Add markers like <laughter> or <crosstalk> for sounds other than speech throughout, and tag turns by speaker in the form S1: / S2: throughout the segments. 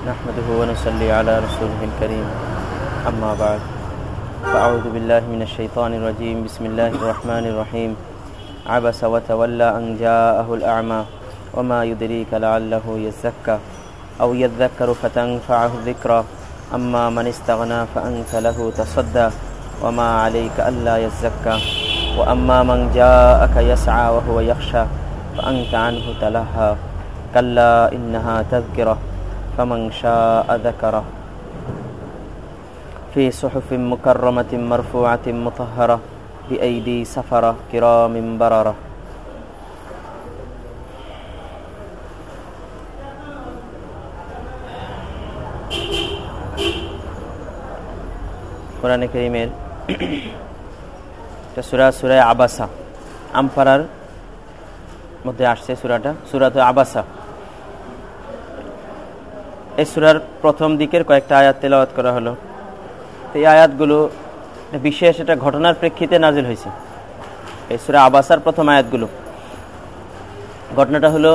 S1: نحمده ونصلي على رسوله الكريم. أما بعد فأعوذ بالله من الشيطان الرجيم. بسم الله الرحمن الرحيم. عبس وتولى أن جاءه الأعمى. وما يدريك لعله يزكى. أو يذكر فتنفعه الذكرى. أما من استغنى فأنت له تصدى. وما عليك ألا يزكى. وأما من جاءك يسعى وهو يخشى. فأنت عنه تلهى. كلا إنها تذكرة. فمن شاء ذكره في صحف مكرمة مرفوعة مطهرة بأيدي سفرة كرام بررة কোরআনে করিমের <clears throat> সুরা সুরায় আবাসা আমপাড়ার মধ্যে আসছে সুরাটা সুরাত আবাসা এই সুরার প্রথম দিকের কয়েকটা আয়াত তেলাওয়াত করা হলো। তো এই আয়াতগুলো বিশেষ একটা ঘটনার প্রেক্ষিতে নাজিল হয়েছে। এই সুরা আবাসার প্রথম আয়াতগুলো। ঘটনাটা হলো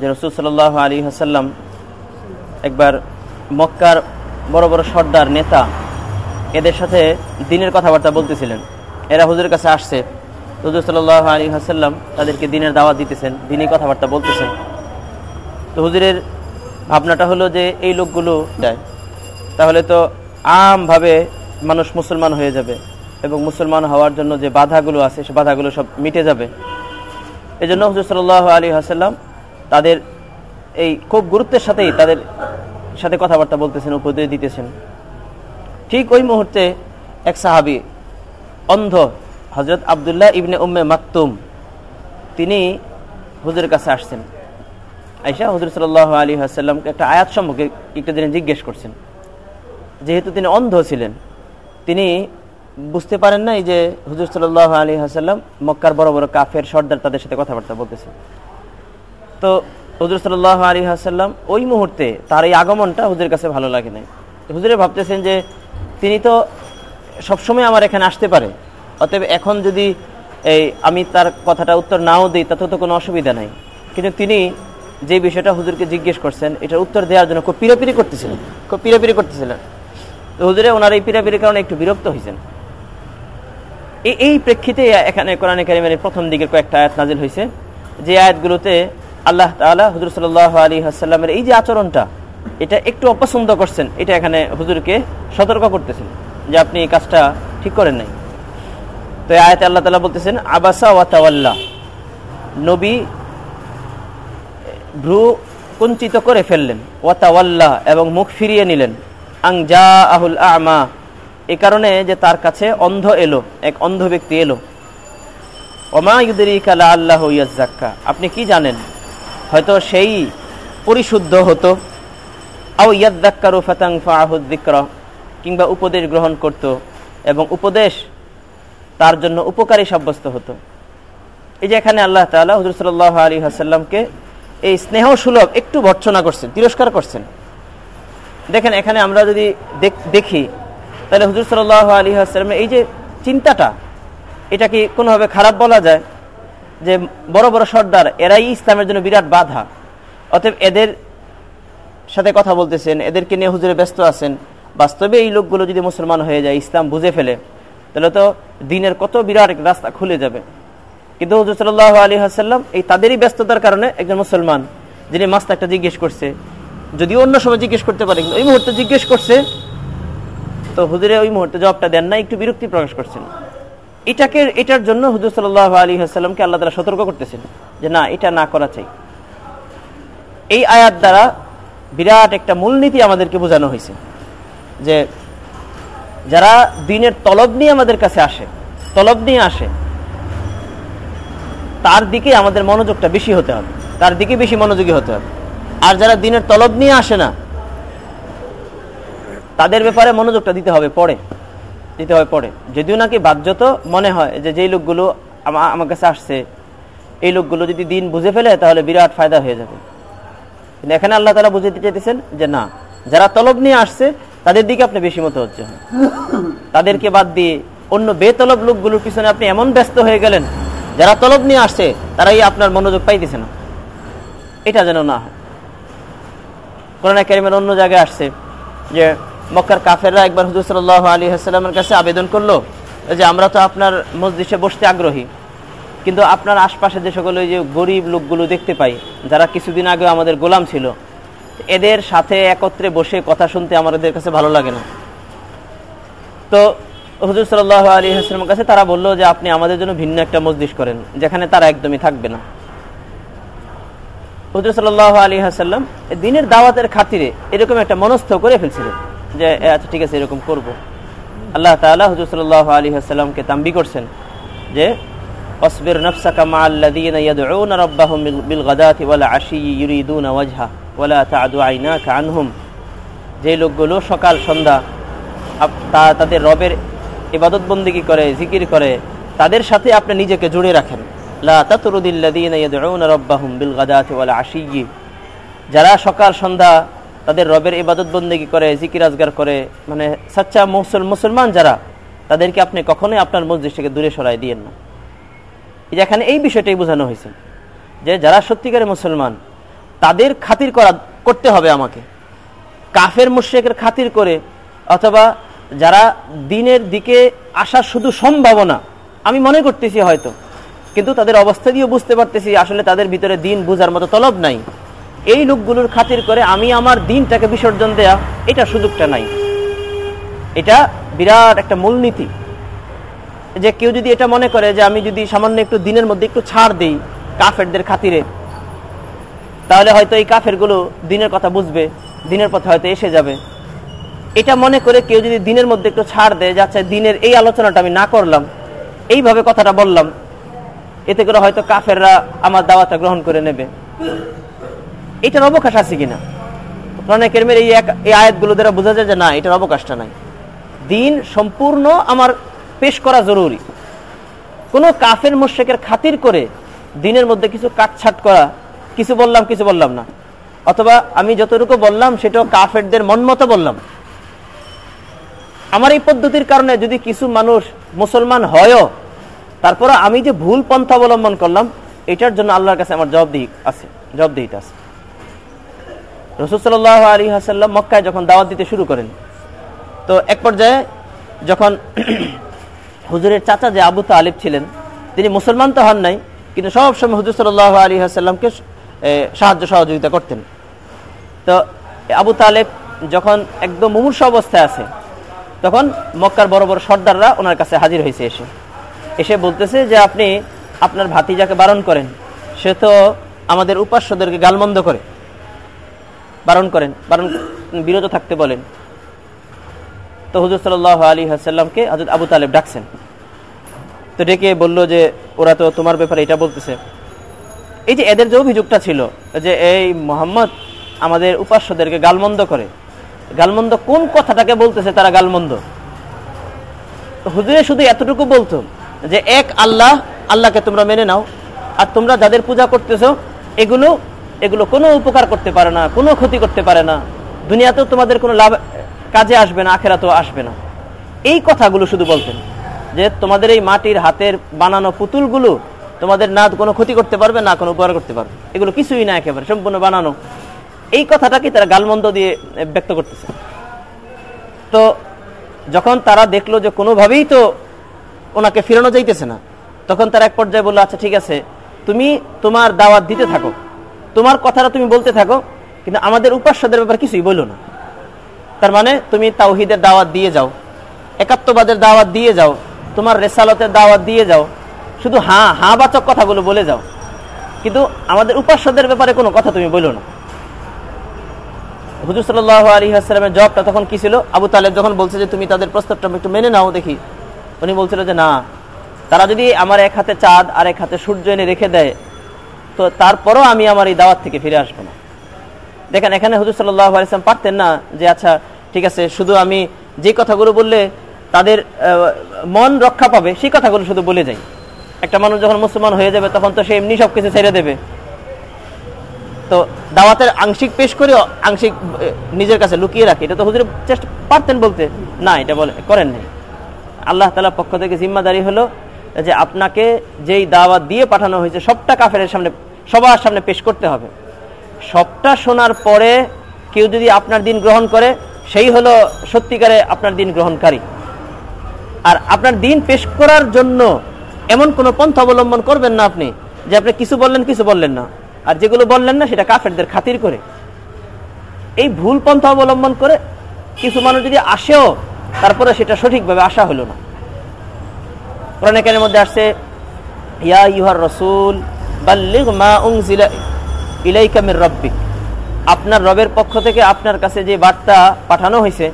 S1: যে রসুল সাল আলী হাসাল্লাম একবার মক্কার বড় বড় সর্দার নেতা এদের সাথে দিনের কথাবার্তা বলতেছিলেন। এরা হুজুরের কাছে আসছে। হুজুর সাল্লাহ আলী হাসাল্লাম তাদেরকে দিনের দাওয়াত দিতেছেন দিনই কথাবার্তা বলতেছেন। তো হুজুরের ভাবনাটা হলো যে এই লোকগুলো দেয়। তাহলে তো আমভাবে মানুষ মুসলমান হয়ে যাবে এবং মুসলমান হওয়ার জন্য যে বাধাগুলো আছে, সে বাধাগুলো সব মিটে যাবে। এই জন্য হুজুর আলী হাসাল্লাম তাদের এই খুব গুরুত্বের সাথেই তাদের সাথে কথাবার্তা বলতেছেন, উপদেশ দিতেছেন। ঠিক ওই মুহূর্তে এক সাহাবি, অন্ধ হজরত আবদুল্লাহ ইবনে উম্মে মাকতুম, তিনি হুজুরের কাছে আসছেন। আইসা হুজুর সাল আলী আসাল্লামকে একটা আয়াত সম্পর্কে একটা দিনে জিজ্ঞেস করছেন। যেহেতু তিনি অন্ধ ছিলেন, তিনি বুঝতে পারেন নাই যে হুজুর সাল্লাহ আলী হাসাল্লাম মক্কার বড় বড় কাফের, সর্দার তাদের সাথে কথাবার্তা বলতেছেন। তো হুজুর সাল্লাহ আলী হাসাল্লাম ওই মুহূর্তে তার এই আগমনটা হুজুরের কাছে ভালো লাগে নাই। হুজুরে ভাবতেছেন যে তিনি তো সবসময় আমার এখানে আসতে পারে, অতএব এখন যদি এই আমি তার কথাটা উত্তর নাও দিই তাতে তো কোনো অসুবিধা নাই। কিন্তু তিনি যে বিষয়টা হুজুরকে জিজ্ঞেস করছেন, এটার উত্তর দেওয়ার জন্য খুব পিরাপিরি করতেছিলেন। খুব পিরাপিরি করতেছিলেন। তো হুজুরে ওনার এই পিরাপিরির কারণে একটু বিরক্ত হয়েছেন এই এই প্রেক্ষিতে এখানে কোরআনে কারিমের প্রথম দিকের কয়েকটা আয়াত নাজিল হয়েছে যে আয়াতগুলোতে আল্লাহ তালা হুজুর সাল আলী হাসাল্লামের এই যে আচরণটা, এটা একটু অপছন্দ করছেন, এটা এখানে হুজুরকে সতর্ক করতেছেন যে আপনি এই কাজটা ঠিক করেন নাই। তো আয়াতে আল্লাহ তালা বলতেছেন, আবাসা ওয়াতাওয়াল্লা নবী ভ্রু কুঞ্চিত করে ফেললেন। ওয়াতাওয়াল্লা, এবং মুখ ফিরিয়ে নিলেন। আং যা আহুল আমা, এ কারণে যে তার কাছে অন্ধ এলো, এক অন্ধ ব্যক্তি এলো। ওমা ইউদরিকালা আল্লাহ ইয়াজ্জাক্কা, আপনি কি জানেন? হয়তো সেই পরিশুদ্ধ হতো। আও ইয়াদ্দাক্কারু ফাতাং ফাহুদ্দিক্র কিংবা উপদেশ গ্রহণ করত, এবং উপদেশ তার জন্য উপকারী সাব্যস্ত হতো। এই যে এখানে আল্লাহ তালা হুজুর সাল আলী হাসাল্লামকে এই স্নেহ সুলভ একটু ভর্সনা করছেন, তিরস্কার করছেন। দেখেন, এখানে আমরা যদি দেখি তাহলে হুজুর সাল আলী হাসাল্লামের এই যে চিন্তাটা, এটা কি কোনোভাবে খারাপ বলা যায়? যে বড় বড় সর্দার, এরাই ইসলামের জন্য বিরাট বাধা। অতএব এদের সাথে কথা বলতেছেন, এদেরকে নিয়ে হুজুরে ব্যস্ত আছেন। বাস্তবে এই লোকগুলো যদি মুসলমান হয়ে যায়, ইসলাম বুঝে ফেলে, তাহলে তো দিনের কত বিরাট রাস্তা খুলে যাবে। কিন্তু হুজুর সাল্লাহ আলী হাসাল্লাম এই তাদেরই ব্যস্ততার কারণে একজন মুসলমান, যিনি মাস্তা একটা জিজ্ঞেস করছে। যদিও অন্য সময় জিজ্ঞেস করতে পারে, কিন্তু ওই মুহূর্তে জিজ্ঞেস করছে। তো হুজুরে ওই মুহূর্তে জবাবটা দেন না একটু বিরক্তি প্রকাশ করছেন। এটাকে, এটার জন্য হুজুর সাল্লাহ আলী হাসাল্লামকে আল্লাহ তালা সতর্ক করতেছেন যে না, এটা না করা চাই। এই আয়াত দ্বারা বিরাট একটা মূলনীতি আমাদেরকে বোঝানো হয়েছে যে যারা দিনের তলব নিয়ে আমাদের কাছে আসে, তলব নিয়ে আসে তার দিকে আমাদের মনোযোগটা বেশি হতে হবে। তার দিকে বেশি মনোযোগী হতে হবে। আর যারা দিনের তলব নিয়ে আসে না, তাদের ব্যাপারে মনোযোগটা দিতে হবে পরে। দিতে হবে পরে। যদিও নাকি বাধ্যত মনে হয় যে যেই লোকগুলো আমার কাছে আসছে, এই লোকগুলো যদি দিন বুঝে ফেলে, তাহলে বিরাট ফায়দা হয়ে যাবে। কিন্তু এখানে আল্লাহ তালা বুঝে দিতে চাইতেছেন যে না, যারা তলব নিয়ে আসছে, তাদের দিকে আপনি বেশি মতো হচ্ছে তাদেরকে বাদ দিয়ে অন্য বেতলব লোকগুলোর পিছনে আপনি এমন ব্যস্ত হয়ে গেলেন যারা তলব নিয়ে আসছে, তারাই আপনার মনোযোগ পাইতেছে না। এটা যেন না হয়। কোরআন কারিমের অন্য জায়গায় আসছে যে, মক্কার কাফেররা একবার হুজুর সাল্লাহ আলী আসসালামের কাছে আবেদন করল যে, আমরা তো আপনার মসজিদে বসতে আগ্রহী। কিন্তু আপনার আশপাশে যে সকল ওই যে গরিব লোকগুলো দেখতে পাই, যারা কিছুদিন আগে আমাদের গোলাম ছিল, এদের সাথে একত্রে বসে কথা শুনতে আমাদের কাছে ভালো লাগে না। তো হুজুর সাল্লাহ আলী হাসলামের কাছে তারা বলল যে আপনি আমাদের জন্য ভিন্ন একটা মসজিদ করেন, যেখানে তারা একদমই থাকবে না হুজুর সাল্লাহ আলী হাসাল্লাম দিনের দাওয়াতের খাতিরে এরকম একটা মনস্থ করে ফেলছিলেন যে আচ্ছা ঠিক আছে, এরকম করব। আল্লাহ তালা হুজুর সাল্লাহ আলী হাসাল্লামকে তাম্বি করছেন যে, অসবির যে লোকগুলো সকাল, সন্ধ্যা তাদের রবের ইবাদত বন্দিগি করে, জিকির করে, তাদের সাথে আপনি নিজেকে জুড়ে রাখেন। যারা সকাল, সন্ধ্যা তাদের রবের ইবাদত বন্দেগি করে, জিকির আজগার করে মানে সাচ্চা মুসল, মুসলমান যারা, তাদেরকে আপনি কখনোই আপনার মসজিদ থেকে দূরে সরাই দিয়েন না। এখানে এই বিষয়টাই বোঝানো হয়েছে যে যারা সত্যিকারের মুসলমান, তাদের খাতির করা, করতে হবে আমাকে। কাফের, মুশ্রেকের খাতির করে, অথবা যারা দিনের দিকে আসার শুধু সম্ভাবনা, আমি মনে করতেছি হয়তো, কিন্তু তাদের অবস্থা দিয়েও বুঝতে পারতেছি আসলে তাদের ভিতরে দিন বুঝার মতো তলব নাই। এই লোকগুলোর খাতির করে আমি আমার দিনটাকে বিসর্জন দেয়া, এটা সুযোগটা নাই। এটা বিরাট একটা মূলনীতি। যে কেউ যদি এটা মনে করে যে আমি যদি সামান্য একটু দিনের মধ্যে একটু ছাড় দিই কাফেরদের খাতিরে, তাহলে হয়তো এই কাফেরগুলো দিনের কথা বুঝবে, দিনের পথে হয়তো এসে যাবে। এটা মনে করে কেউ যদি দিনের মধ্যে একটু ছাড় দেয় যাচ্ছে দিনের এই আলোচনাটা আমি না করলাম, এইভাবে কথাটা বললাম, এতে করে হয়তো কাফেররা আমার দাওয়াটা গ্রহণ করে নেবে। এটার অবকাশ আছে কিনা? অনেকের মেরে এই আয়াতগুলো দ্বারা বোঝা যায় যে না, এটার অবকাশটা নাই। দিন সম্পূর্ণ আমার পেশ করা জরুরি। কোন কাফের মোশেকের খাতির করে দিনের মধ্যে কিছু কাটছাট করা, কিছু বললাম কিছু বললাম না। অথবা আমি যতটুকু বললাম, সেটাও কাফেরদের মন মতো বললাম। আমার এই পদ্ধতির কারণে যদি কিছু মানুষ মুসলমান হয়ও তারপর আমি যে ভুল পন্থা অবলম্বন করলাম, এটার জন্য আল্লাহর কাছে আমার জবাবদিহি আছে, জবাবদিহিটা আছে। রসুল আলী হাসাল্লাম মক্কায় যখন দাওয়াত দিতে শুরু করেন, তো এক পর্যায়ে যখন <clears throat> হুজুরের চাচা যে আবু তালিব ছিলেন, তিনি মুসলমান তো হন নাই, কিন্তু সবসময় হুজুর সাল্লাহ আলী হাসাল্লামকে সাহায্য সহযোগিতা করতেন। তো আবু তালেব যখন একদম মুমূর্ষ অবস্থায় আছে তখন মক্কার বড় বড় সর্দাররা ওনার কাছে হাজির হয়েছে এসে। এসে বলতেছে যে আপনি আপনার ভাতিজাকে বারণ করেন। সে তো আমাদের উপাস্যদেরকে গালমন্দ করে। বারণ করেন, বারণ বিরত থাকতে বলেন। তো হুজুর সাল আলী হাসাল্লামকে হজরত আবু তালেব ডাকছেন। তো ডেকে বলল যে, ওরা তো তোমার ব্যাপারে এটা বলতেছে। এই যে এদের যে অভিযোগটা ছিল যে, এই মোহাম্মদ আমাদের উপাস্যদেরকে গালমন্দ করে। গালমন্দ কোন কথাটাকে বলতেছে তারা গালমন্দ? হুজুরে শুধু এতটুকু বলতো যে এক আল্লাহ, আল্লাহকে তোমরা মেনে নাও, আর তোমরা যাদের পূজা করতেছ, এগুলো এগুলো কোনো উপকার করতে পারে না, কোনো ক্ষতি করতে পারে না। দুনিয়াতেও তোমাদের কোনো লাভ কাজে আসবে না, আখেরাতেও আসবে না। এই কথাগুলো শুধু বলতেন যে তোমাদের এই মাটির হাতের বানানো পুতুলগুলো তোমাদের না কোনো ক্ষতি করতে পারবে, না কোনো উপকার করতে পারবে। এগুলো কিছুই না একেবারে, সম্পূর্ণ বানানো। এই কথাটাকে তারা গালমন্দ দিয়ে ব্যক্ত করতেছে। তো যখন তারা দেখল যে কোনোভাবেই তো ওনাকে ফিরানো যাইতেছে না, তখন তারা এক পর্যায়ে বলল আচ্ছা ঠিক আছে, তুমি তোমার দাওয়াত দিতে থাকো। তোমার কথাটা তুমি বলতে থাকো, কিন্তু আমাদের উপাস্যদের ব্যাপারে কিছুই বলল না। তার মানে তুমি তাওহিদের দাওয়াত দিয়ে যাও, একাত্মবাদের দাওয়াত দিয়ে যাও, তোমার রেসালতের দাওয়াত দিয়ে যাও, শুধু হ্যাঁ হাঁ বাচক কথাগুলো বলে যাও। কিন্তু আমাদের উপাস্যদের ব্যাপারে কোনো কথা তুমি বলল না। হুজুর সাল্লাহ আলী আসসালামের জবটা তখন কি ছিল? আবু তালেব যখন বলছে যে তুমি তাদের প্রস্তাবটা একটু মেনে নাও দেখি, উনি বলছিল যে না, তারা যদি আমার এক হাতে চাঁদ আর এক হাতে সূর্য এনে রেখে দেয়, তো তারপরও আমি আমার এই দাওয়াত থেকে ফিরে আসব না। দেখেন, এখানে হুজুর সাল্লাহ আলিয়াম পারতেন না যে আচ্ছা ঠিক আছে, শুধু আমি যে কথাগুলো বললে তাদের মন রক্ষা পাবে, সেই কথাগুলো শুধু বলে যাই। একটা মানুষ যখন মুসলমান হয়ে যাবে, তখন তো সে এমনি সব কিছু ছেড়ে দেবে। তো দাওয়াতের আংশিক পেশ করে আংশিক নিজের কাছে লুকিয়ে রাখে। এটা তো হুজুর চেষ্টা পারতেন বলতে। না, এটা বলে, করেন নাই। আল্লাহ তালা পক্ষ থেকে জিম্মাদারি হলো যে আপনাকে যেই দাওয়াত দিয়ে পাঠানো হয়েছে, সবটা কাফের সামনে, সবার সামনে পেশ করতে হবে। সবটা শোনার পরে কেউ যদি আপনার দিন গ্রহণ করে, সেই হলো সত্যিকারে আপনার দিন গ্রহণকারী। আর আপনার দিন পেশ করার জন্য এমন কোনো পন্থা অবলম্বন করবেন না আপনি যে আপনি কিছু বললেন কিছু বললেন না। আর যেগুলো বললেন না, সেটা কাফেরদের খাতির করে। এই ভুল পন্থা অবলম্বন করে কিছু মানুষ যদি আসেও, তারপরে সেটা সঠিকভাবে আসা হলো না। কোরআনের মধ্যে আসছে, ইয়া ইউহার রসুল, বাল্লিগ মা উংজিলা ইলাইকা মির রব্বিক। আপনার রবের পক্ষ থেকে আপনার কাছে যে বার্তা পাঠানো হয়েছে,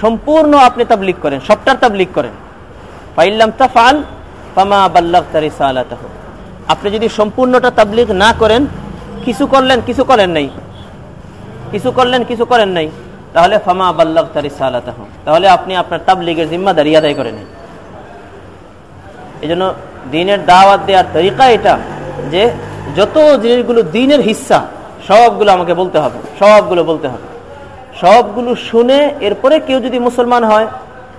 S1: সম্পূর্ণ আপনি তাবলিক করেন, সবটার তাবলিক করেন। ফাইল্লাম তাফাল ফামা বাল্লাগ তারিসালাতাহ আপনি যদি সম্পূর্ণটা তাবলিগ না করেন, কিছু করলেন, কিছু করেন নাই। কিছু করলেন, কিছু করেন নাই। তাহলে ফামা বাল্লাগ তারিসালাতাহ তাহলে আপনি আপনার তাবলিগের জিম্মাদারি আদায় করেন এই জন্য দিনের দাওয়াত দেওয়ার তরিকা এটা যে যত জিনিসগুলো দিনের হিস্সা সবগুলো আমাকে বলতে হবে। সবগুলো বলতে হবে। সবগুলো শুনে এরপরে কেউ যদি মুসলমান হয়,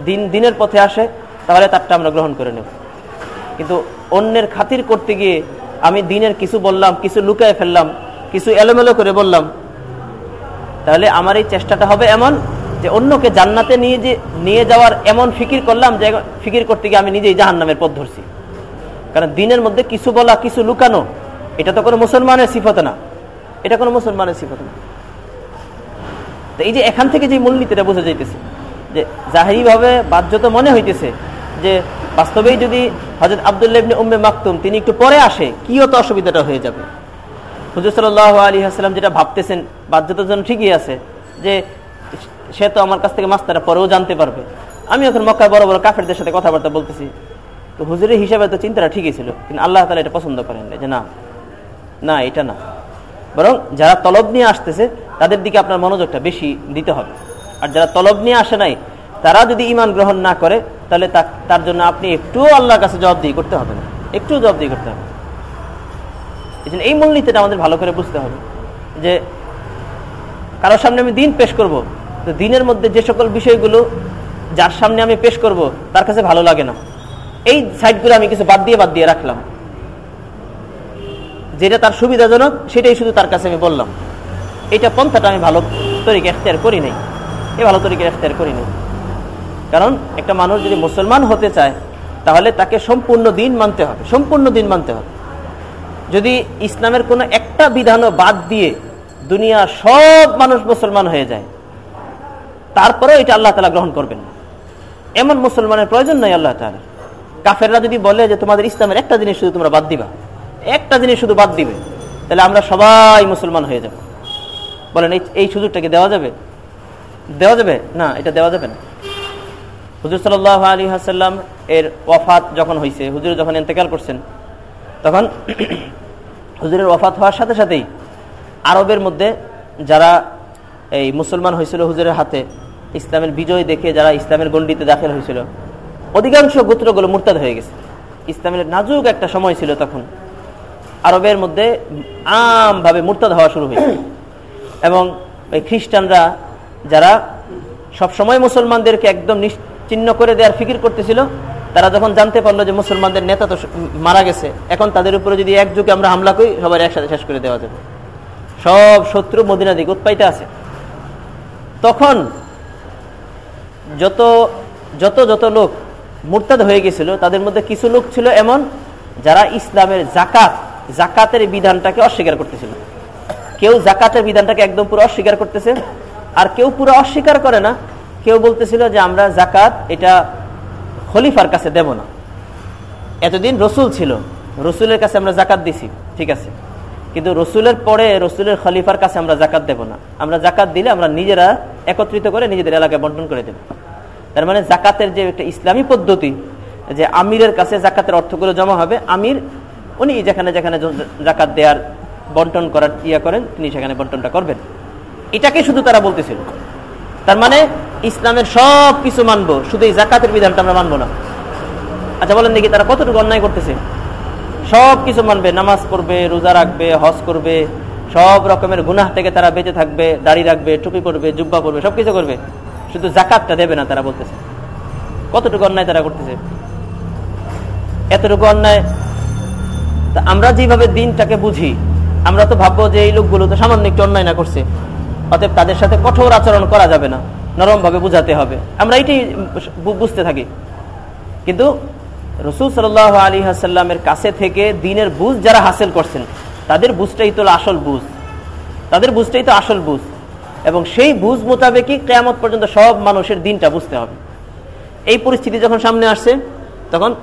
S1: দিন, দিনের পথে আসে, তাহলে তারটা আমরা গ্রহণ করে নেব। কিন্তু অন্যের খাতির করতে গিয়ে আমি দিনের কিছু বললাম, কিছু লুকায় ফেললাম, কিছু এলোমেলো করে বললাম। তাহলে আমার এই চেষ্টাটা হবে এমন যে অন্যকে জান্নাতে নিয়ে যে নিয়ে যাওয়ার এমন ফিকির করলাম যে ফিকির করতে গিয়ে আমি নিজেই জাহান নামের পথ ধরছি। কারণ দিনের মধ্যে কিছু বলা, কিছু লুকানো, এটা তো কোনো মুসলমানের সিফত না। এটা কোনো মুসলমানের সিফত না। তো এই যে এখান থেকে যে মূলনীতিটা বোঝা যাইতেছে, যে জাহিরিভাবে বাধ্যত মনে হইতেছে যে বাস্তবেই যদি হজরত আবদুল্লাবনী উম্মে মাকতুম তিনি একটু পরে আসে, কি তো অসুবিধাটা হয়ে যাবে? হুজুর সাল্লাহ আলী আসসালাম যেটা ভাবতেছেন, বাধ্যতার জন্য ঠিকই আছে, যে সে তো আমার কাছ থেকে মাস্তারা পরেও জানতে পারবে। আমি এখন মক্কায় বড় বড় কাফেরদের সাথে কথাবার্তা বলতেছি। তো হুজুরের হিসাবে তো চিন্তাটা ঠিকই ছিল, কিন্তু আল্লাহ তালা এটা পছন্দ করেন যে না না, এটা না। বরং যারা তলব নিয়ে আসতেছে, তাদের দিকে আপনার মনোযোগটা বেশি দিতে হবে। আর যারা তলব নিয়ে আসে নাই, তারা যদি ইমান গ্রহণ না করে তাহলে তার জন্য আপনি একটুও আল্লাহর কাছে জবাবদিহি করতে হবে না। একটুও জবাবদিহি করতে হবে এই এই মূলনীতিটা আমাদের ভালো করে বুঝতে হবে যে কারোর সামনে আমি দিন পেশ করব, তো দিনের মধ্যে যে সকল বিষয়গুলো যার সামনে আমি পেশ করব, তার কাছে ভালো লাগে না। এই সাইডগুলো আমি কিছু বাদ দিয়ে বাদ দিয়ে রাখলাম। যেটা তার সুবিধাজনক, সেটাই শুধু তার কাছে আমি বললাম। এটা পন্থাটা আমি ভালো তরিকে এখতিয়ার করি নাই। এই ভালো তরিকে এখতিয়ার করি নাই। কারণ একটা মানুষ যদি মুসলমান হতে চায়, তাহলে তাকে সম্পূর্ণ দিন মানতে হবে, সম্পূর্ণ দিন মানতে হবে। যদি ইসলামের কোনো একটা বিধানও বাদ দিয়ে দুনিয়া সব মানুষ মুসলমান হয়ে যায়, তারপরেও এটা আল্লাহ তালা গ্রহণ করবেন না। এমন মুসলমানের প্রয়োজন নয় আল্লাহ তালা কাফেররা যদি বলে যে তোমাদের ইসলামের একটা জিনিস শুধু তোমরা বাদ দিবা, একটা জিনিস শুধু বাদ দিবে, তাহলে আমরা সবাই মুসলমান হয়ে যাব। বলেন, এই সুযোগটাকে দেওয়া যাবে? দেওয়া যাবে? না, এটা দেওয়া যাবে না। হুজুর সাল আলী হাসাল্লাম এর ওয়াফাত যখন হয়েছে হুজুর যখন ইন্তেকাল করছেন, তখন <clears throat> হুজুরের ওয়াফাত হওয়ার সাথে সাথেই আরবের মধ্যে যারা এই মুসলমান হয়েছিল হুজুরের হাতে, ইসলামের বিজয় দেখে যারা ইসলামের গণ্ডিতে দাখিল হয়েছিল, অধিকাংশ গোত্রগুলো মুরতাদ হয়ে গেছে। ইসলামের নাজুক একটা সময় ছিল তখন। আরবের মধ্যে আমভাবে মুরতাদ হওয়া শুরু হয়েছে। এবং ওই খ্রিস্টানরা যারা সবসময় মুসলমানদেরকে একদম নিশ্চিন্ন করে দেওয়ার ফিকির করতেছিল, তারা যখন জানতে পারল যে মুসলমানদের নেতা তো মারা গেছে, এখন তাদের উপরে যদি একযুগে আমরা হামলা করি, সবাই একসাথে শেষ করে দেওয়া যাবে। সব শত্রু মদিনা দিকে উৎপাইতে আছে। তখন যত যত যত লোক মুরতাদ হয়ে গেছিল, তাদের মধ্যে কিছু লোক ছিল এমন যারা ইসলামের জাকাত জাকাতের বিধানটাকে অস্বীকার করতেছিল। কেউ জাকাতের বিধানটাকে একদম পুরো অস্বীকার করতেছে, আর কেউ পুরো অস্বীকার করে না কেউ বলতেছিল যে আমরা জাকাত এটা খলিফার কাছে দেব না। এতদিন রসুল ছিল। রসুলের কাছে আমরা জাকাত দিছি, ঠিক আছে। কিন্তু রসুলের পরে রসুলের খলিফার কাছে আমরা জাকাত দেব না। আমরা জাকাত দিলে আমরা নিজেরা একত্রিত করে নিজেদের এলাকায় বন্টন করে দেব। তার মানে জাকাতের যে একটা ইসলামী পদ্ধতি, যে আমিরের কাছে জাকাতের অর্থগুলো জমা হবে, আমির, উনি যেখানে যেখানে জাকাত দেওয়ার বন্টন করার ইয়া করেন, তিনি সেখানে বন্টনটা করবেন। এটাকে শুধু তারা বলতেছিল। তার মানে ইসলামের সব কিছু মানবো। শুধু এই জাকাতের বিধানটা আমরা মানবো না। আচ্ছা বলেন দেখি তারা কতটুকু অন্যায় করতেছে? সব কিছু মানবে। নামাজ পড়বে, রোজা রাখবে, হজ করবে, সব রকমের গুনাহ থেকে তারা বেঁচে থাকবে, দাড়ি রাখবে, টুপি পরবে, জুব্বা পরবে, সবকিছু করবে। শুধু জাকাতটা দেবে না তারা বলতেছে। কতটুকু অন্যায় তারা করতেছে? এতটুকু অন্যায়? তা আমরা যেভাবে দিনটাকে বুঝি, আমরা তো ভাববো যে এই লোকগুলো তো সামান্য একটু অন্যায় না করছে। অতএব তাদের সাথে কঠোর আচরণ করা যাবে না। নরমভাবে বুঝাতে হবে। আমরা এটাই বুঝতে থাকি। কিন্তু রসুল সাল আলী হাসাল্লামের কাছে থেকে দিনের বুঝ যারা হাসিল করছেন, তাদের বুঝটাই তো আসল বুঝ। তাদের বুঝটাই তো আসল বুঝ। এবং সেই বুঝ মোতাবেকই কেয়ামত পর্যন্ত সব মানুষের দিনটা বুঝতে হবে। এই পরিস্থিতি যখন সামনে আসছে, তখন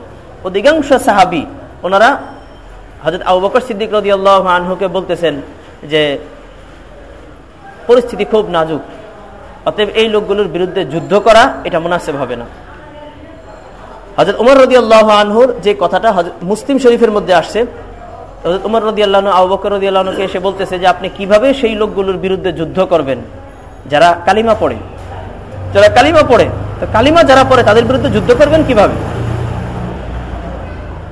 S1: অধিকাংশ সাহাবি, ওনারা হজরত আবু বকর সিদ্দিক রদি আল্লাহ আনহুকে বলতেছেন যে, পরিস্থিতি খুব নাজুক। অতএব এই লোকগুলোর বিরুদ্ধে যুদ্ধ করা এটা মুনাসেব হবে না। হজরত উমর রদি আল্লাহ আনহুর যে কথাটা মুসলিম শরীফের মধ্যে আসছে হজরত উমর রদি আল্লাহ আবু বকর রদি আল্লাহকে এসে বলতেছে যে, আপনি কীভাবে সেই লোকগুলোর বিরুদ্ধে যুদ্ধ করবেন? যারা কালিমা পড়ে। যারা কালিমা পড়ে, তো কালিমা যারা পড়ে, তাদের বিরুদ্ধে যুদ্ধ করবেন কীভাবে?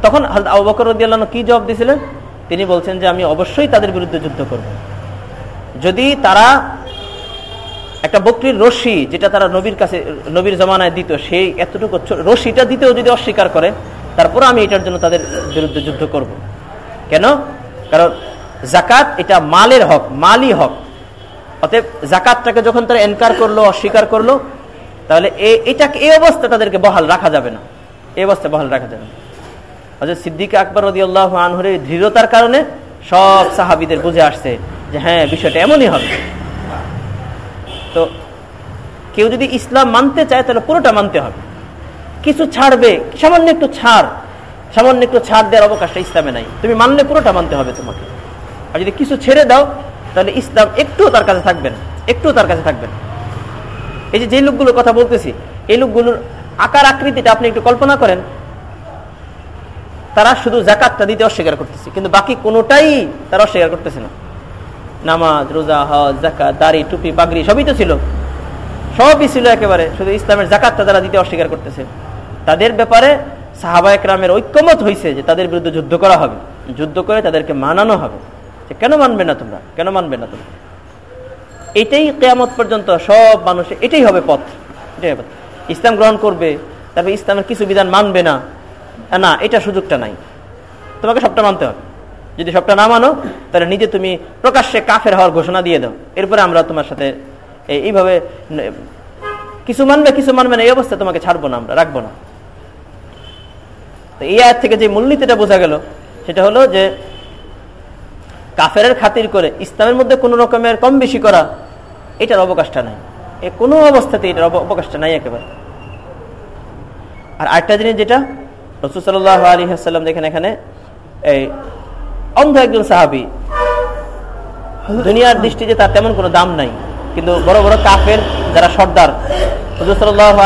S1: তখন আবু বকর রদিয়াল্লাহ কি জবাব দিয়েছিলেন তিনি বলছেন যে, আমি অবশ্যই তাদের বিরুদ্ধে যুদ্ধ করব। যদি তারা একটা বকরির রশি যেটা তারা নবীর কাছে, নবীর জমানায় দিত, সেই এতটুকু রশিটা দিতেও যদি অস্বীকার করে তারপর আমি এটার জন্য তাদের বিরুদ্ধে যুদ্ধ করব। কেন? কারণ জাকাত এটা মালের হক, মালই হক। অতএব জাকাতটাকে যখন তারা এনকার করল, অস্বীকার করল, তাহলে এটাকে এই অবস্থা তাদেরকে বহাল রাখা যাবে না। এই অবস্থা বহাল রাখা যাবে না। হজরত সিদ্দিক আকবর রদি আল্লাহ আনহরের দৃঢ়তার কারণে সব সাহাবিদের বুঝে আসছে যে হ্যাঁ বিষয়টা এমনই হবে। তো কেউ যদি ইসলাম মানতে চায়, তাহলে পুরোটা মানতে হবে। কিছু ছাড়বে, সামান্য একটু ছাড়, সামান্য একটু ছাড় দেওয়ার অবকাশটা ইসলামে নাই। তুমি মানলে পুরোটা মানতে হবে তোমাকে। আর যদি কিছু ছেড়ে দাও, তাহলে ইসলাম একটু তার কাছে থাকবেন একটু তার কাছে থাকবেন এই যে যে লোকগুলোর কথা বলতেছি, এই লোকগুলোর আকার আকৃতিটা আপনি একটু কল্পনা করেন। তারা শুধু জাকাতটা দিতে অস্বীকার করতেছে, কিন্তু বাকি কোনোটাই তারা অস্বীকার করতেছে না। নামাজ, রোজা, হজ জাকাত দাড়ি, টুপি পাগড়ি সবই তো ছিল। সবই ছিল একেবারে, শুধু ইসলামের জাকাতটা তারা দিতে অস্বীকার করতেছে। তাদের ব্যাপারে সাহাবা একরামের ঐক্যমত হয়েছে যে তাদের বিরুদ্ধে যুদ্ধ করা হবে। যুদ্ধ করে তাদেরকে মানানো হবে। যে কেন মানবে না তোমরা? কেন মানবে না তোমরা? এটাই কেয়ামত পর্যন্ত সব মানুষের, এটাই হবে পথ। এটাই হবে ইসলাম গ্রহণ করবে তারপরে ইসলামের কিছু বিধান মানবে না। না, এটা সুযোগটা নাই। তোমাকে সবটা মানতে হবে। যদি সবটা না মানো, তাহলে নিজে তুমি প্রকাশ্যে কাফের হওয়ার ঘোষণা দিয়ে দাও। এরপরে আমরা তোমার সাথে এইভাবে, কিছু মানবে কিছু মানবে না, এই অবস্থা তোমাকে ছাড়বো না আমরা, রাখব না। তো এই আয়ের থেকে যে মূলনীতিটা বোঝা গেল, সেটা হলো যে কাফের খাতির করে ইসলামের মধ্যে কোন রকমের কম বেশি করা, এটার অবকাশটা নাই। এ কোনো অবস্থাতে এটার অবকাশটা নাই একেবারে। আর আরেকটা জিনিস যেটা রসুসাল্লাহ আলী হাসাল্লাম দেখেন এখানে, এই অন্ধ একজন সাহাবি। দুনিয়ার দৃষ্টিতে তার তেমন কোনো দাম নাই। কিন্তু বড় বড় কাফের যারা সর্দার, হুজুর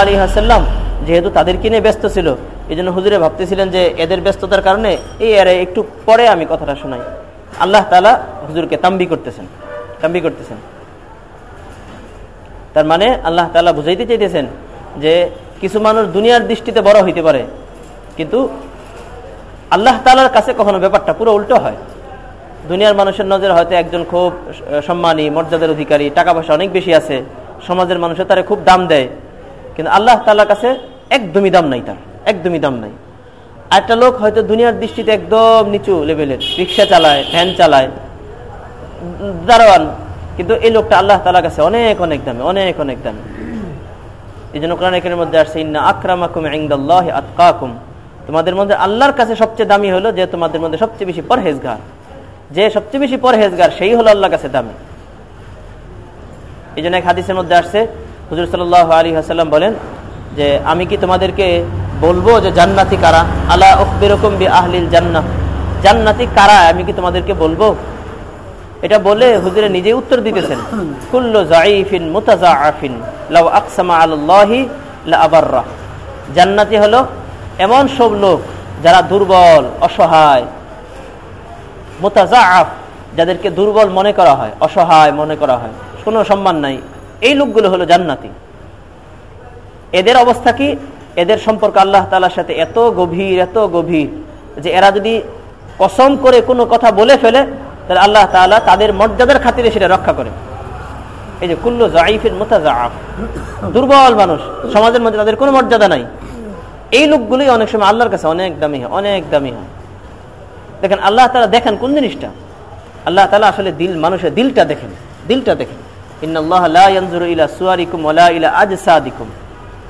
S1: আলী হাসাল্লাম যেহেতু তাদেরকে নিয়ে ব্যস্ত ছিল এই জন্য হুজুরে ভাবতেছিলেন যে এদের ব্যস্ততার কারণে এই আরে একটু পরে আমি কথাটা শোনাই। আল্লাহ তালা হুজুরকে তাম্বি করতেছেন তাম্বি করতেছেন। তার মানে আল্লাহ তালা বুঝাইতে চাইতেছেন যে কিছু মানুষ দুনিয়ার দৃষ্টিতে বড় হইতে পারে, কিন্তু আল্লাহ তালার কাছে কখনো ব্যাপারটা পুরো উল্টো হয়। দুনিয়ার মানুষের নজরে হয়তো একজন খুব সম্মানী, মর্যাদার অধিকারী টাকা পয়সা অনেক বেশি আছে, সমাজের মানুষের তারা খুব দাম দেয়। কিন্তু আল্লাহ তালার কাছে একদমই দাম নাই তার, একদমই দাম নাই। একটা লোক হয়তো দুনিয়ার দৃষ্টিতে একদম নিচু লেভেলের, রিক্সা চালায়, ভ্যান চালায়, দারোয়ান, কিন্তু এই লোকটা আল্লাহ তালার কাছে অনেক অনেক দামে, অনেক অনেক দামে। এই জন্য কোরআন মধ্যে আসছে, ইন্না আক্রামাকুম ইংদাল্লাহ আতকাকুম। তোমাদের মধ্যে আল্লাহর কাছে সবচেয়ে দামি হলো যে তোমাদের মধ্যে সবচেয়ে বেশি পরহেজগার। যে সবচেয়ে বেশি পরহেজগার, সেই হলো আল্লাহর কাছে দামি। এই জন্য এক হাদিসের মধ্যে আসছে, হুজুর সাল আলী হাসাল্লাম বলেন যে, আমি কি তোমাদেরকে বলব যে জান্নাতি কারা? আলা বেরকম বি আহলিল জান্না জান্নাতি কারা? আমি কি তোমাদেরকে বলব? এটা বলে হুজুরে নিজে উত্তর দিতেছেন। কুল্লু জাইফিন মুতাজা আফিন লাউ আকসামা আল্লাহি লা আবাররা জান্নাতি হলো এমন সব লোক যারা দুর্বল, অসহায় মোতাজা যাদেরকে দুর্বল মনে করা হয়, অসহায় মনে করা হয়। কোনো সম্মান নাই। এই লোকগুলো হলো জান্নাতি। এদের অবস্থা কি? এদের সম্পর্ক আল্লাহ তালার সাথে এত গভীর এত গভীর যে এরা যদি কসম করে কোনো কথা বলে ফেলে, তাহলে আল্লাহ তালা তাদের মর্যাদার খাতিরে সেটা রক্ষা করে। এই যে কুল্লু জাইফের মোতাজা দুর্বল মানুষ, সমাজের মধ্যে তাদের কোনো মর্যাদা নাই। এই লোকগুলোই অনেক সময় আল্লাহর কাছে অনেক দামি হয়, অনেক দামি হয়। দেখেন, আল্লাহ তালা দেখেন কোন জিনিসটা? আল্লাহ তালা আসলে দিল, মানুষের দিলটা দেখেন দিলটা দেখেন। ইলা ইলা আজসাদিকুম।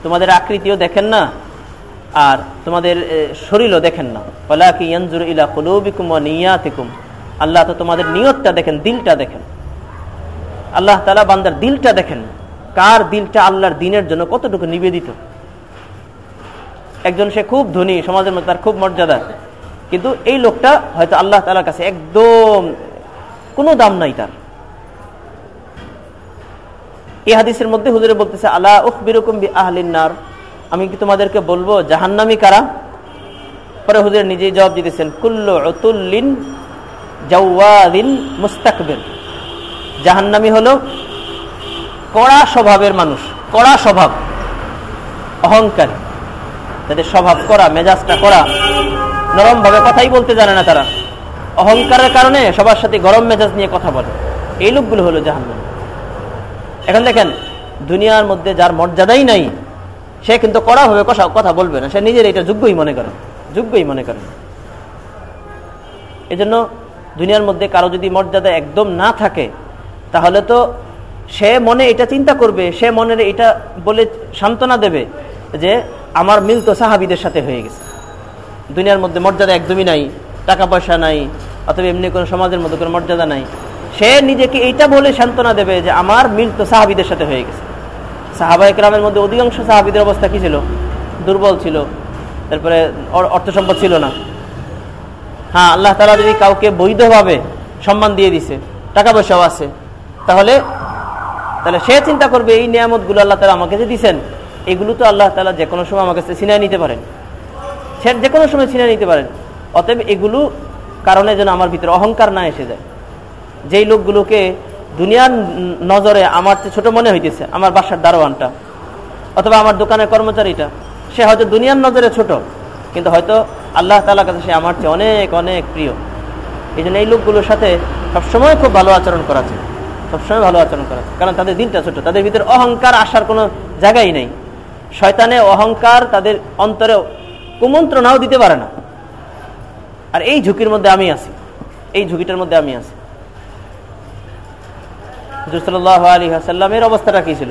S1: তোমাদের আকৃতিও দেখেন না, আর তোমাদের শরীরও দেখেন না। ইলা আল্লাহ তো তোমাদের নিয়তটা দেখেন, দিলটা দেখেন। আল্লাহ তালা বান্দার দিলটা দেখেন, কার দিলটা আল্লাহর দিনের জন্য কতটুকু নিবেদিত। একজন সে খুব ধনী, সমাজের মধ্যে তার খুব মর্যাদা। কিন্তু এই লোকটা হয়তো আল্লাহ তালার কাছে একদম কোনো দাম নাই তার। এই হাদিসের মধ্যে হুজুরে বলতেছে আল্লাহ উখ বিরকম বি আহলিনার আমি কি তোমাদেরকে বলব, জাহান্নামি কারা? পরে হুজুর নিজেই জবাব দিতেছেন, কুল্লু অতুল্লিন জাওয়াদিন মুস্তাকবির। জাহান্নামি হলো কড়া স্বভাবের মানুষ, কড়া স্বভাব, অহংকারী। তাদের স্বভাব করা, মেজাজটা করা নরম ভাবে কথাই বলতে জানে না তারা। অহংকারের কারণে সবার সাথে গরম মেজাজ নিয়ে কথা বলে। এই লোকগুলো হলো জাহান্নাম। এখন দেখেন, দুনিয়ার মধ্যে যার মর্যাদাই নাই, সে কিন্তু কড়া ভাবে কথা কথা বলবে না। সে নিজের এটা যোগ্যই মনে করে। যোগ্যই মনে করে এই জন্য দুনিয়ার মধ্যে কারও যদি মর্যাদা একদম না থাকে, তাহলে তো সে মনে এটা চিন্তা করবে, সে মনের এটা বলে সান্ত্বনা দেবে যে আমার মিল তো সাহাবিদের সাথে হয়ে গেছে। দুনিয়ার মধ্যে মর্যাদা একদমই নাই টাকা পয়সা নাই, অথবা এমনি কোনো সমাজের মধ্যে কোনো মর্যাদা নাই। সে নিজেকে এইটা বলে সান্ত্বনা দেবে যে আমার মিল তো সাহাবিদের সাথে হয়ে গেছে। সাহাবা একরামের মধ্যে অধিকাংশ সাহাবিদের অবস্থা কী ছিল? দুর্বল ছিল, তারপরে অর- অর্থ সম্পদ ছিল না। হ্যাঁ আল্লাহ তালা যদি কাউকে বৈধভাবে সম্মান দিয়ে দিছে টাকা পয়সাও আছে, তাহলে তাহলে সে চিন্তা করবে, এই নিয়ামতগুলো আল্লাহ তালা আমাকে যে দিচ্ছেন এগুলো তো আল্লাহ তালা যে কোনো সময় আমার কাছে ছিনাই নিতে পারেন। সে যে কোনো সময় ছিনিয়ে নিতে পারেন। অতএব এগুলো কারণে যেন আমার ভিতরে অহংকার না এসে যায়। যেই লোকগুলোকে দুনিয়ার নজরে আমার ছোট মনে হইতেছে, আমার বাসার দারোয়ানটা অথবা আমার দোকানের কর্মচারীটা, সে হয়তো দুনিয়ার নজরে ছোট, কিন্তু হয়তো আল্লাহ তালার কাছে সে আমার চেয়ে অনেক অনেক প্রিয়। এই জন্য এই লোকগুলোর সাথে সবসময় খুব ভালো আচরণ করা যায় সবসময় ভালো আচরণ করা কারণ তাদের দিনটা ছোট, তাদের ভিতরে অহংকার আসার কোনো জায়গাই নেই। শয়তানে অহংকার তাদের অন্তরে কুমন্ত্রণাও দিতে পারে না। আর এই ঝুঁকির মধ্যে আমি আছি। এই ঝুঁকিটার মধ্যে আমি আছি। হুজুর সাল্লাহ আলী হাসাল্লামের অবস্থাটা কি ছিল?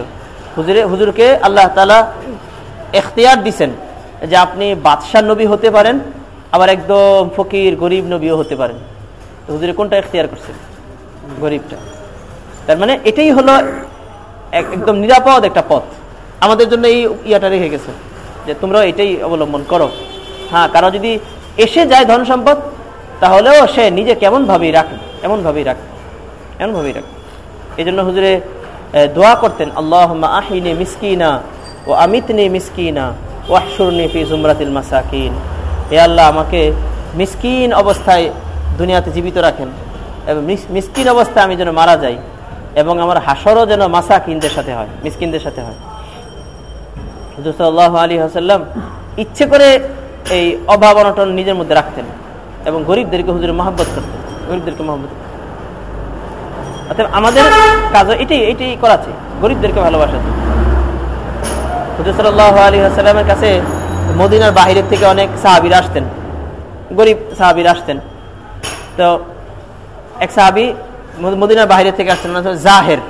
S1: হুজুরে হুজুরকে আল্লাহ তালা এখতিয়ার দিছেন যে আপনি বাদশাহ নবী হতে পারেন, আবার একদম ফকির, গরিব নবীও হতে পারেন। হুজুরে কোনটা এখতিয়ার করছেন? গরিবটা। তার মানে এটাই হলো এক- একদম নিরাপদ একটা পথ। আমাদের জন্য এই ইয়াটা রেখে গেছে, যে তোমরা এটাই অবলম্বন করো। হ্যাঁ কারও যদি এসে যায় ধন সম্পদ, তাহলেও সে নিজে কেমন ভাবেই রাখে, এমন ভাবেই রাখে, এমন ভাবেই রাখে। এই জন্য হুজুরে দোয়া করতেন আল্লাহ আহিনে মিসকিনা ও আমিতনি মিসকিনা ওয়াহসুরনি ফি জুমরাতিল মাসাকিন। হে আল্লাহ, আমাকে মিসকিন অবস্থায় দুনিয়াতে জীবিত রাখেন, এবং মিস- মিসকিন অবস্থায় আমি যেন মারা যাই, এবং আমার হাসরও যেন মাসাকিনদের সাথে হয়, মিসকিনদের সাথে হয়। হুজুর সাল্লাহ আলী ইচ্ছে করে এই অভাব অনটন নিজের মধ্যে রাখতেন এবং গরিবদেরকে হুজুরে মহাব্বত করতেন, গরিবদেরকে মহাব্বত অর্থাৎ আমাদের কাজ এটাই এটাই করাছে গরিবদেরকে ভালোবাসা। হুজুর সাল্লাহ আলী হাসাল্লামের কাছে মদিনার বাহিরের থেকে অনেক সাহাবির আসতেন, গরিব সাহাবির আসতেন। তো এক সাহাবি মদিনার বাইরে থেকে আসছেন মানে জাহের।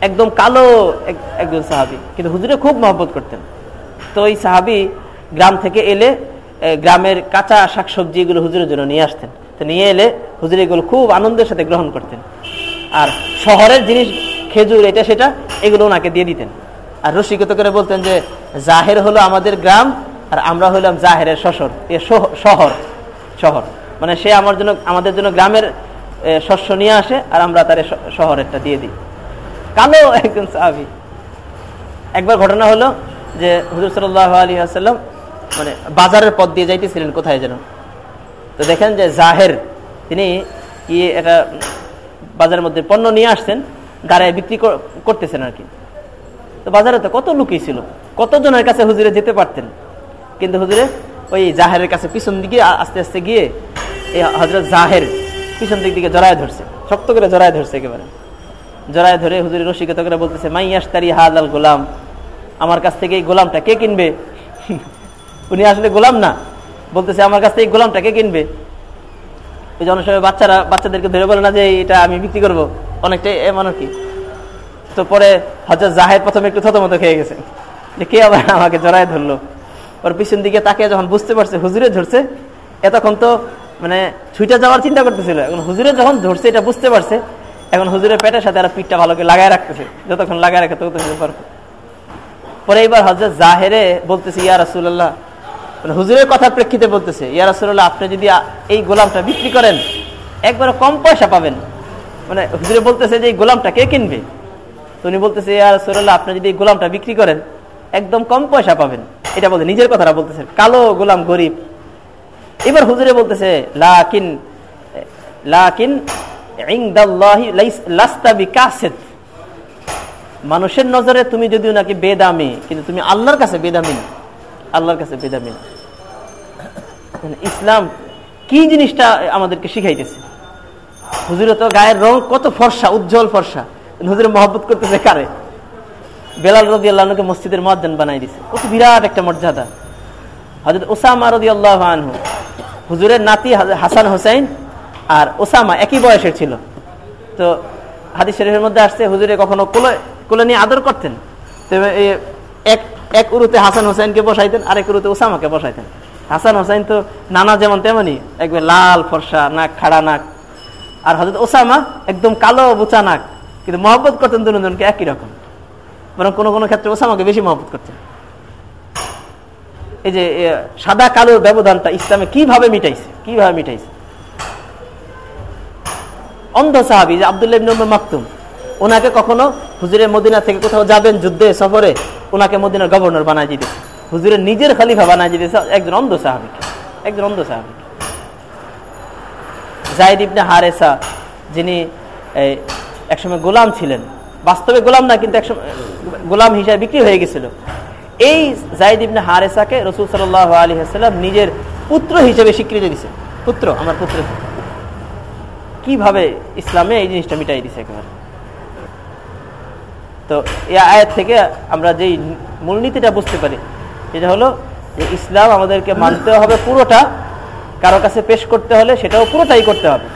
S1: একদম কালো এক- একজন সাহাবি। কিন্তু হুজুরে খুব মহব্বত করতেন। তো ওই সাহাবি গ্রাম থেকে এলে গ্রামের কাঁচা শাকসবজি এগুলো হুজুরের জন্য নিয়ে আসতেন। তো নিয়ে এলে হুজুর এগুলো খুব আনন্দের সাথে গ্রহণ করতেন। আর শহরের জিনিস, খেজুর, এটা সেটা, এগুলো ওনাকে দিয়ে দিতেন। আর রসিকতা করে বলতেন যে, জাহের হলো আমাদের গ্রাম, আর আমরা হইলাম জাহেরের শহর এ শহর শহর। মানে সে আমার জন্য, আমাদের জন্য গ্রামের শস্য নিয়ে আসে, আর আমরা তার শহরেরটা দিয়ে দিই। কালো একজন সাহাবি? একবার ঘটনা হলো যে হুজুর সাল্লাহ আলী আসাল্লাম মানে বাজারের পথ দিয়ে যাইতেছিলেন, কোথায় যেন? তো দেখেন যে জাহের, তিনি কি একটা বাজারের মধ্যে পণ্য নিয়ে আসছেন গাড়ায় বিক্রি কর- করতেছেন আর কি। তো বাজারে তো কত লুকিয়ে ছিল, কতজনের কাছে হুজুরে যেতে পারতেন? কিন্তু হুজুরে ওই জাহেরের কাছে পিছন দিকে আস্তে আস্তে গিয়ে এই হজরত জাহের পিছন দিক দিকে জড়ায় ধরছে, শক্ত করে জড়ায় ধরছে একেবারে। জড়ায় ধরে হুজুরি রসিকতা করে বলতেছে, মাই আস্তারি হাজ আল গোলাম। আমার কাছ থেকে এই গোলামটা কে কিনবে? <laughs> উনি আসলে গোলাম না। বলতেছে, আমার কাছ থেকে এই গোলামটা কে কিনবে? ওই যে অনেক সময় বাচ্চারা, বাচ্চাদেরকে ধরে বলে না যে, এটা আমি বিক্রি করব। অনেকটা এমন আর কি? তো পরে হজরত জাহেদ প্রথমে একটু থতমত খেয়ে গেছে। যে কে আবার আমাকে জড়ায় ধরলো? ওর পিছন দিকে তাকে যখন বুঝতে পারছে হুজুরে ধরছে এতক্ষণ তো মানে ছুটে যাওয়ার চিন্তা করতেছিল। এখন হুজুরে যখন ধরছে, এটা বুঝতে পারছে এখন হুজুরের পেটের সাথে আর পিঠটা ভালো করে লাগায় রাখতেছে। যতক্ষণ লাগায় রাখে ততক্ষণ পারবে। পরে এবার হজরত জাহেরে বলতেছে, ইয়া রাসুল্লাহ মানে হুজুরের কথার প্রেক্ষিতে বলতেছে, ইয়া রাসুল্লাহ আপনি যদি এই গোলামটা বিক্রি করেন, একবার কম পয়সা পাবেন। মানে হুজুরে বলতেছে যে, এই গোলামটা কে কিনবে? তো উনি বলতেছে, ইয়া রাসুল্লাহ আপনি যদি এই গোলামটা বিক্রি করেন, একদম কম পয়সা পাবেন। এটা বলতে নিজের কথাটা বলতেছে। কালো গোলাম গরিব। এবার হুজুরে বলতেছে, লাকিন লাকিন মানুষের নজরে তুমি যদি নাকি বেদামি, কিন্তু তুমি আল্লাহর কাছে বেদামি না। আল্লাহর কাছে বেদামি না। মানে ইসলাম কি জিনিসটা আমাদেরকে শিখাইতেছে? হুজুরে তো গায়ের রং কত ফর্সা, উজ্জ্বল ফর্সা। হুজুরে মহব্বত করতেছে কারে? বেলাল রদি আল্লাহকে মসজিদের মজ্জান বানাই দিছে। কত বিরাট একটা মর্যাদা। হজরত ওসামা রদি আল্লাহ আনহু। হুজুরের নাতি হাসান হোসেন আর ওসামা একই বয়সের ছিল। তো হাদিস শরীফের মধ্যে আসছে, হুজুরে কখনো কোলে কোলে নিয়ে আদর করতেন? তো এক এক উরুতে হাসান হোসেনকে বসাইতেন, আরেক উরুতে ওসামাকে বসাইতেন। হাসান হোসেন তো নানা যেমন তেমনই একবার লাল ফর্সা নাক, খাড়া নাক। আর হজরত ওসামা একদম কালো বোচা নাক, কিন্তু মহব্বত করতেন দুজনকে একই রকম। বরং কোনো কোনো ক্ষেত্রে ওসামাকে বেশি মহব্বত করতেন। এই যে সাদা কালোর ব্যবধানটা ইসলামে কীভাবে মিটাইছে? কীভাবে মিটাইছে? অন্ধ সাহাবি যে আবদুল্লাহ মাকতুম, ওনাকে কখনো হুজুরের মদিনা থেকে কোথাও যাবেন যুদ্ধে, সফরে, ওনাকে মদিনার গভর্নর বানাই দিতে হুজুরের নিজের খালিফা বানাই দিতে একজন অন্ধ সাহাবিকে, একজন অন্ধ সাহাবি জাহিদ ইবনে হারেসা, যিনি একসময় গোলাম ছিলেন, বাস্তবে গোলাম না, কিন্তু একসময়, গোলাম হিসাবে বিক্রি হয়ে গেছিল। এই জাহিদ ইবনে হারেসাকে রসুল সাল আলী হাসাল্লাম নিজের পুত্র হিসেবে স্বীকৃতি দিছে। পুত্র, আমার পুত্র। কীভাবে ইসলামে এই জিনিসটা মিটাই দিছে একেবারে? তো এই আয়াত থেকে আমরা যেই মূলনীতিটা বুঝতে পারি যেটা হলো যে ইসলাম আমাদেরকে মানতে হবে পুরোটা, কারও কাছে পেশ করতে হলে সেটাও পুরোটাই করতে হবে।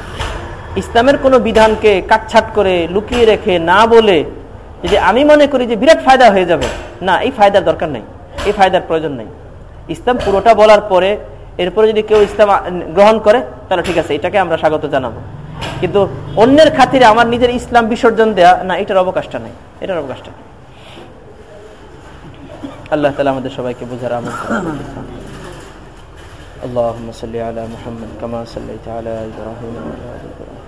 S1: ইসলামের কোনো বিধানকে কাটছাট করে লুকিয়ে রেখে না বলে যদি আমি মনে করি যে বিরাট ফায়দা হয়ে যাবে, না, এই ফায়দার দরকার নেই, এই ফায়দার প্রয়োজন নেই। ইসলাম পুরোটা বলার পরে, এরপরে যদি কেউ ইসলাম গ্রহণ করে, তাহলে ঠিক আছে, এটাকে আমরা স্বাগত জানাব। কিন্তু অন্যের খাতিরে আমার নিজের ইসলাম বিসর্জন দেয়া না এটার অবকাশটা নেই এটার অবকাশটা নেই আল্লাহ তালা আমাদের সবাইকে বোঝার আমল اللهم صل على محمد كما صليت على ابراهيم وعلى ال ابراهيم